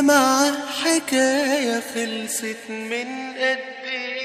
مع حكاية خلصت من قد إيه